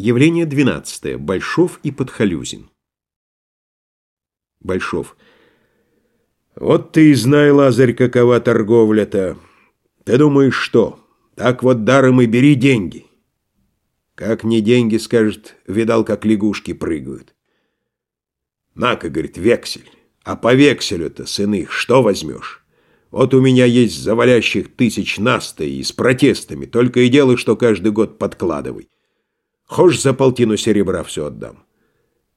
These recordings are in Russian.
Явление 12. Большов и Подхалюзин. Большов. Вот ты и знай, Лазарь, какова торговля-то. Ты думаешь, что? Так вот даром и бери деньги. Как не деньги, скажет, видал, как лягушки прыгают. На-ка, говорит, вексель. А по векселю-то, сыны, что возьмешь? Вот у меня есть завалящих тысяч настой и с протестами, только и делай, что каждый год подкладывай. Хошь за полтину серебра все отдам.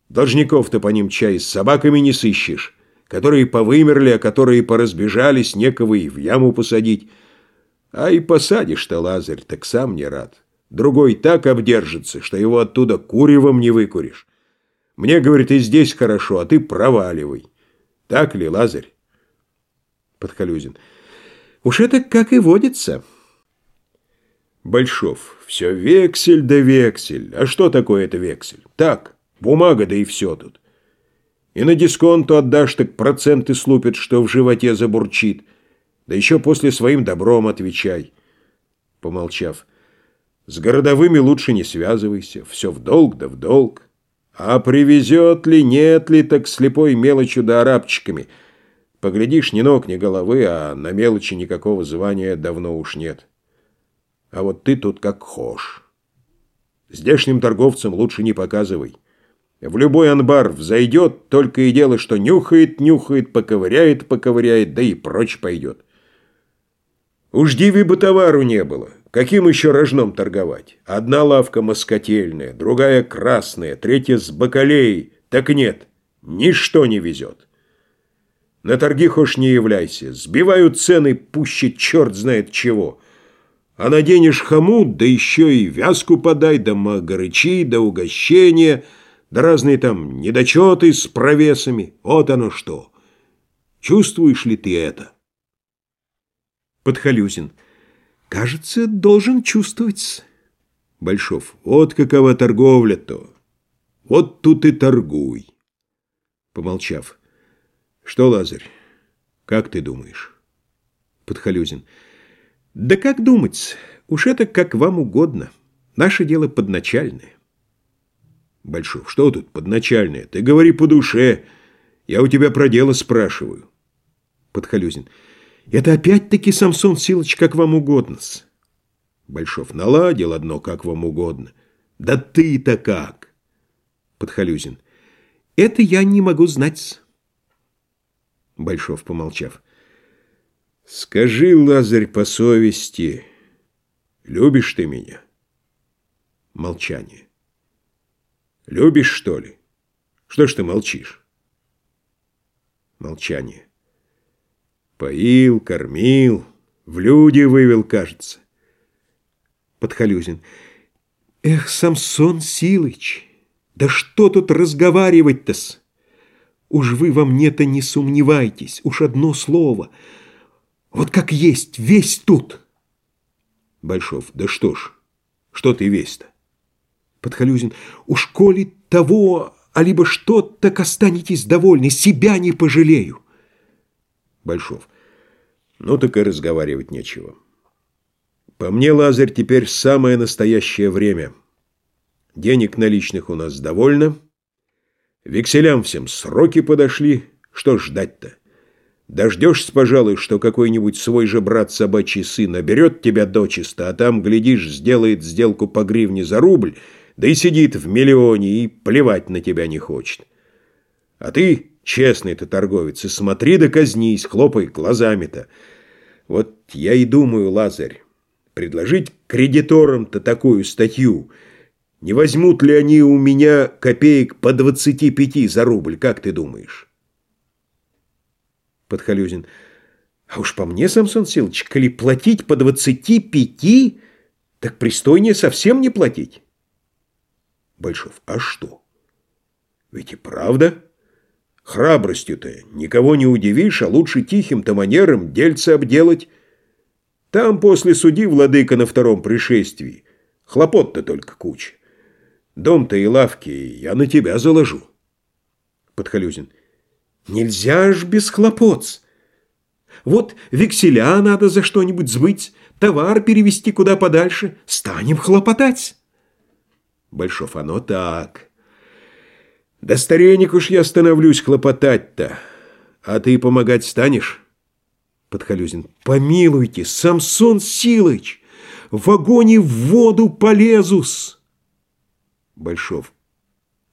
Должников-то по ним чай с собаками не сыщешь, которые повымерли, а которые поразбежались, некого и в яму посадить. А и посадишь-то, Лазарь, так сам не рад. Другой так обдержится, что его оттуда куревом не выкуришь. Мне, говорит, и здесь хорошо, а ты проваливай. Так ли, Лазарь? Подхалюзин. Уж это как и водится. Большов. Все вексель да вексель. А что такое это вексель? Так, бумага да и все тут. И на дисконту отдашь, так проценты слупят, что в животе забурчит. Да еще после своим добром отвечай. Помолчав. С городовыми лучше не связывайся. Все в долг да в долг. А привезет ли, нет ли, так слепой мелочью да арабчиками – Поглядишь, ни ног, ни головы, а на мелочи никакого звания давно уж нет. А вот ты тут как хошь. Здешним торговцам лучше не показывай. В любой анбар взойдет, только и дело, что нюхает, нюхает, поковыряет, поковыряет, да и прочь пойдет. Уж диви бы товару не было. Каким еще рожном торговать? Одна лавка москотельная, другая красная, третья с бакалеей. Так нет, ничто не везет. На торги хошь не являйся. Сбивают цены пуще черт знает чего. А наденешь хомут, да еще и вязку подай, да магарычи, да угощения, да разные там недочеты с провесами. Вот оно что. Чувствуешь ли ты это? Подхалюзин. Кажется, должен чувствовать. Большов. Вот какова торговля-то. Вот тут и торгуй. Помолчав. Что, Лазарь, как ты думаешь? Подхалюзин. Да как думать? Уж это как вам угодно. Наше дело подначальное. Большов. Что тут подначальное? Ты говори по душе. Я у тебя про дело спрашиваю. Подхалюзин. Это опять-таки, Самсон Силыч, как вам угодно -с. Большов. Наладил одно, как вам угодно. Да ты-то как? Подхалюзин. Это я не могу знать -с. Большов, помолчав. «Скажи, Лазарь, по совести, любишь ты меня?» Молчание. «Любишь, что ли? Что ж ты молчишь?» Молчание. «Поил, кормил, в люди вывел, кажется». Подхалюзин. «Эх, Самсон Силыч, да что тут разговаривать-то-с?» Уж вы во мне-то не сомневайтесь, уж одно слово. Вот как есть, весь тут. Большов, да что ж, что ты весь-то? Подхалюзин, уж коли того, а либо что, так останетесь довольны, себя не пожалею. Большов, ну так и разговаривать нечего. По мне, Лазарь, теперь самое настоящее время. Денег наличных у нас довольно, — Векселям всем сроки подошли. Что ждать-то? Дождешься, пожалуй, что какой-нибудь свой же брат собачий сын наберет тебя дочисто, а там, глядишь, сделает сделку по гривне за рубль, да и сидит в миллионе и плевать на тебя не хочет. А ты, честный ты торговец, и смотри да казнись, хлопай глазами-то. Вот я и думаю, Лазарь, предложить кредиторам-то такую статью — не возьмут ли они у меня копеек по двадцати пяти за рубль, как ты думаешь? Подхалюзин. А уж по мне, Самсон Силыч, коли платить по двадцати пяти, так пристойнее совсем не платить. Большов. А что? Ведь и правда. Храбростью-то никого не удивишь, а лучше тихим-то манером дельце обделать. Там после суди владыка на втором пришествии. Хлопот-то только куча. Дом-то и лавки я на тебя заложу. Подхалюзин. Нельзя ж без хлопот. Вот векселя надо за что-нибудь сбыть, товар перевести куда подальше. Станем хлопотать. Большов, оно так. Да старенек уж я становлюсь хлопотать-то. А ты помогать станешь? Подхалюзин. Помилуйте, Самсон Силыч, в огонь и в воду полезус. Большов.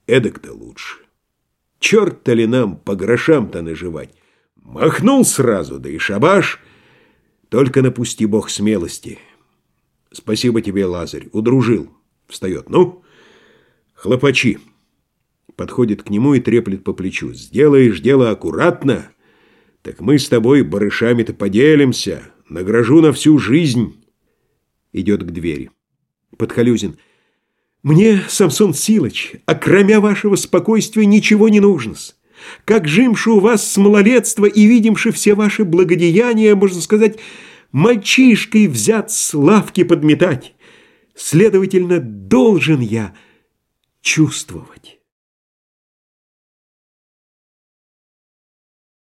Эдак-то лучше. Черт-то ли нам по грошам-то наживать? Махнул сразу, да и шабаш. Только напусти бог смелости. Спасибо тебе, Лазарь, удружил. Встает. Ну, хлопачи. Подходит к нему и треплет по плечу. Сделаешь дело аккуратно, так мы с тобой барышами-то поделимся. Награжу на всю жизнь. Идет к двери. Подхалюзин. Мне, Самсон Силыч, окромя вашего спокойствия ничего не нужно -с. Как жимши у вас с малолетства и видимши все ваши благодеяния, можно сказать, мальчишкой взят с лавки подметать. Следовательно, должен я чувствовать.